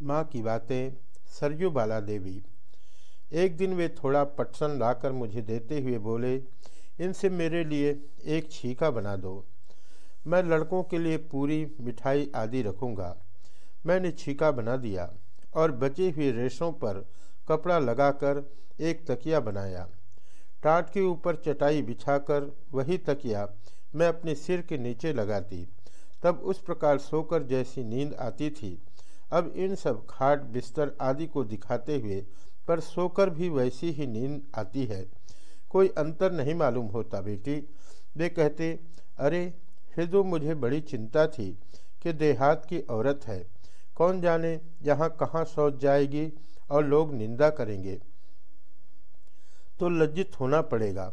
माँ की बातें, सरयू बाला देवी एक दिन वे थोड़ा पटसन लाकर मुझे देते हुए बोले, इनसे मेरे लिए एक छीका बना दो। मैं लड़कों के लिए पूरी मिठाई आदि रखूँगा। मैंने छीका बना दिया और बचे हुए रेशों पर कपड़ा लगाकर एक तकिया बनाया। टाट के ऊपर चटाई बिछाकर वही तकिया मैं अपने सिर के नीचे लगाती। तब उस प्रकार सोकर जैसी नींद आती थी। अब इन सब खाट, बिस्तर आदि को दिखाते हुए पर सोकर भी वैसी ही नींद आती है। कोई अंतर नहीं मालूम होता, बेटी। वे कहते, अरे हृदय मुझे बड़ी चिंता थी कि देहात की औरत है। कौन जाने यहाँ कहाँ सोच जाएगी और लोग निंदा करेंगे। तो लज्जित होना पड़ेगा।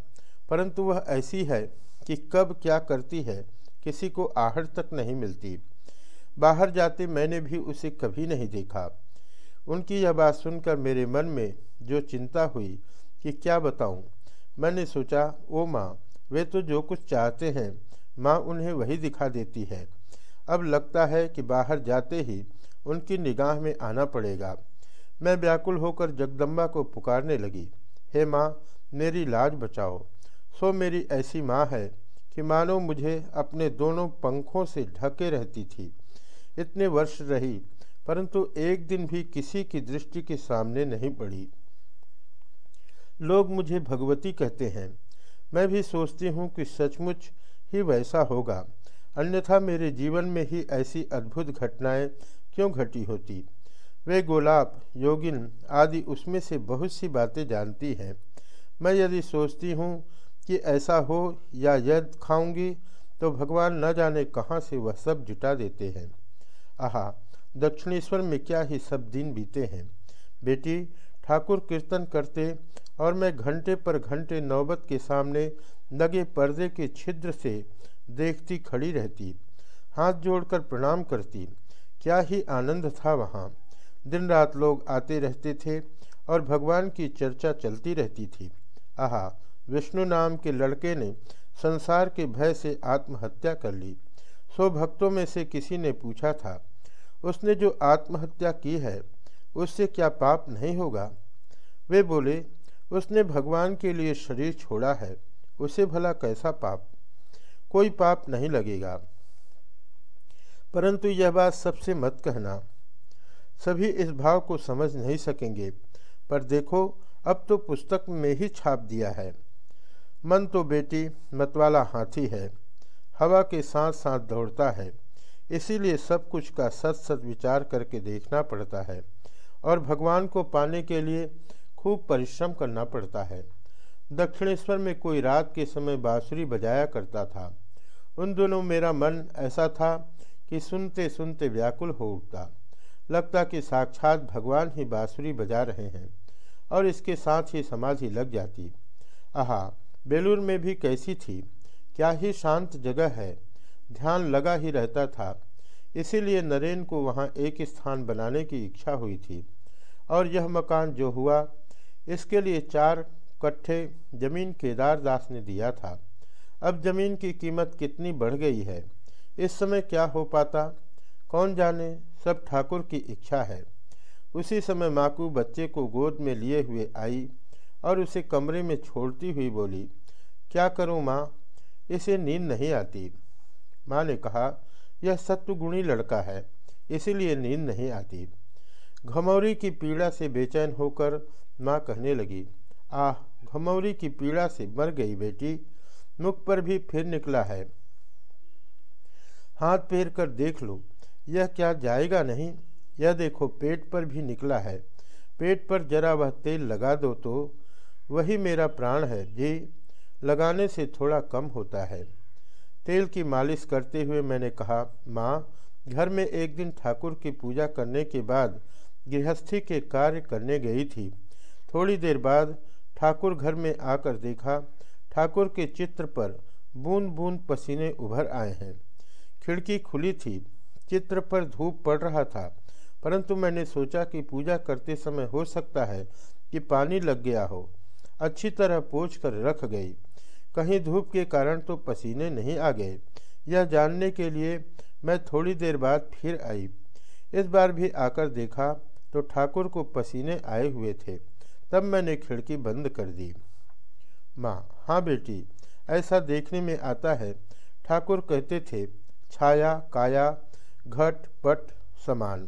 परंतु वह ऐसी है कि कब क्या करती है, किसी को आहट तक नहीं मिलती। बाहर जाते मैंने भी उसे कभी नहीं देखा। उनकी यह बात सुनकर मेरे मन में जो चिंता हुई कि क्या बताऊँ, मैंने सोचा ओ माँ वे तो जो कुछ चाहते हैं माँ उन्हें वही दिखा देती है। अब लगता है कि बाहर जाते ही उनकी निगाह में आना पड़ेगा। मैं व्याकुल होकर जगदम्बा को पुकारने लगी हे माँ मेरी लाज बचाओ। सो मेरी ऐसी माँ है कि मानो मुझे अपने दोनों पंखों से ढके रहती थी। इतने वर्ष रही, परंतु एक दिन भी किसी की दृष्टि के सामने नहीं पड़ी। लोग मुझे भगवती कहते हैं। मैं भी सोचती हूँ कि सचमुच ही वैसा होगा। अन्यथा मेरे जीवन में ही ऐसी अद्भुत घटनाएँ क्यों घटी होती? वे गोलाब योगिन आदि उसमें से बहुत सी बातें जानती हैं। मैं यदि सोचती हूँ कि ऐसा हो या यद खाऊँगी तो भगवान न जाने कहाँ से वह सब जुटा देते हैं। आहा, दक्षिणेश्वर में क्या ही सब दिन बीते हैं। बेटी, ठाकुर कीर्तन करते और मैं घंटे पर घंटे नौबत के सामने लगे पर्दे के छिद्र से देखती खड़ी रहती, हाथ जोड़कर प्रणाम करती। क्या ही आनंद था वहाँ। दिन रात लोग आते रहते थे और भगवान की चर्चा चलती रहती थी। आहा, विष्णु नाम के लड़के ने संसार के भय से आत्महत्या कर ली। सो भक्तों में से किसी ने पूछा था उसने जो आत्महत्या की है, उससे क्या पाप नहीं होगा? वे बोले, उसने भगवान के लिए शरीर छोड़ा है, उसे भला कैसा पाप? कोई पाप नहीं लगेगा। परंतु यह बात सबसे मत कहना। सभी इस भाव को समझ नहीं सकेंगे, पर देखो, अब तो पुस्तक में ही छाप दिया है। मन तो बेटी, मतवाला हाथी है, हवा के साथ साथ दौड़ता है। इसीलिए सब कुछ का सत सत विचार करके देखना पड़ता है और भगवान को पाने के लिए खूब परिश्रम करना पड़ता है। दक्षिणेश्वर में कोई रात के समय बाँसुरी बजाया करता था। उन दोनों मेरा मन ऐसा था कि सुनते सुनते व्याकुल हो उठता। लगता कि साक्षात भगवान ही बाँसुरी बजा रहे हैं और इसके साथ ही समाधि लग जाती। आहा, बेलूर में भी कैसी थी? क्या ही शांत जगह है। ध्यान लगा ही रहता था। इसीलिए नरेन को वहाँ एक स्थान बनाने की इच्छा हुई थी। और यह मकान जो हुआ, इसके लिए चार कट्ठे ज़मीन केदार दास ने दिया था। अब ज़मीन की कीमत कितनी बढ़ गई है? इस समय क्या हो पाता? कौन जाने? सब ठाकुर की इच्छा है। उसी समय माकू बच्चे को गोद में लिए हुए आई और उसे कमरे में छोड़ती हुई बोली, क्या करूँ माँ? इसे नींद नहीं आती। माँ ने कहा, यह सत्वगुणी लड़का है, इसीलिए नींद नहीं आती। घमौरी की पीड़ा से बेचैन होकर माँ कहने लगी, आह, घमौरी की पीड़ा से मर गई बेटी, मुख पर भी फिर निकला है। हाथ फेर कर देख लो, यह क्या जाएगा नहीं? यह देखो पेट पर भी निकला है। पेट पर जरा वह तेल लगा दो तो वही मेरा प्राण है जी, लगाने से थोड़ा कम होता है। तेल की मालिश करते हुए मैंने कहा, माँ, घर में एक दिन ठाकुर की पूजा करने के बाद गृहस्थी के कार्य करने गई थी। थोड़ी देर बाद ठाकुर घर में आकर देखा, ठाकुर के चित्र पर बूंद बूंद पसीने उभर आए हैं। खिड़की खुली थी, चित्र पर धूप पड़ रहा था, परंतु मैंने सोचा कि पूजा करते समय हो सकता है कि पानी लग गया हो। अच्छी तरह पोछ कर रख गई। कहीं धूप के कारण तो पसीने नहीं आ गए। यह जानने के लिए मैं थोड़ी देर बाद फिर आई। इस बार भी आकर देखा तो ठाकुर को पसीने आए हुए थे। तब मैंने खिड़की बंद कर दी। माँ हाँ बेटी, ऐसा देखने में आता है। ठाकुर कहते थे, छाया, काया, घट, पट, समान।